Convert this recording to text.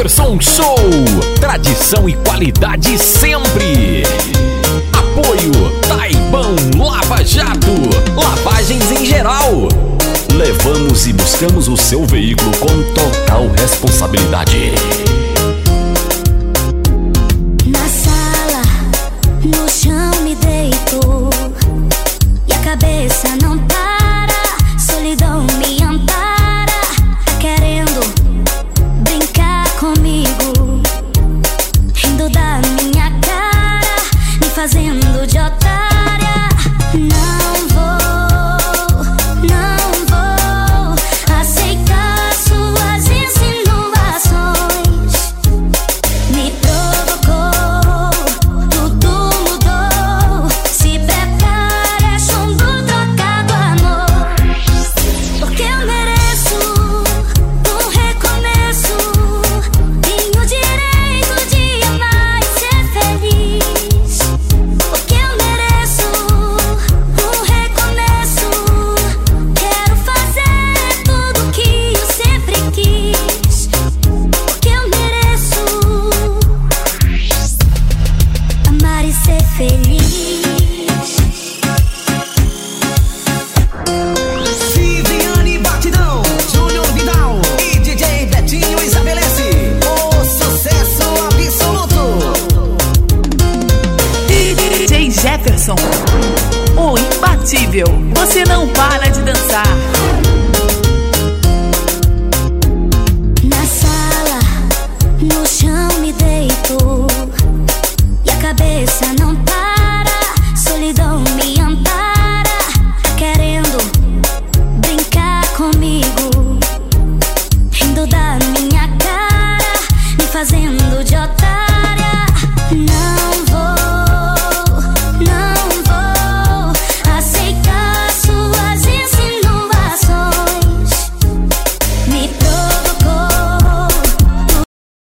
Jefferson Show. Tradição e qualidade sempre. Apoio Taibão Lava Jato. Lavagens em geral. Levamos e buscamos o seu veículo com total responsabilidade. Na sala, no chão me deito e a cabeça fazendo de otária. Não vou, amar e ser feliz. Viviane Batidão, Júnior Vidal e DJ Betinho estabelece o sucesso absoluto. DJ Jefferson, o imbatível. Você não para